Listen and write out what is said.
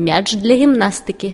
мяч для гімнастики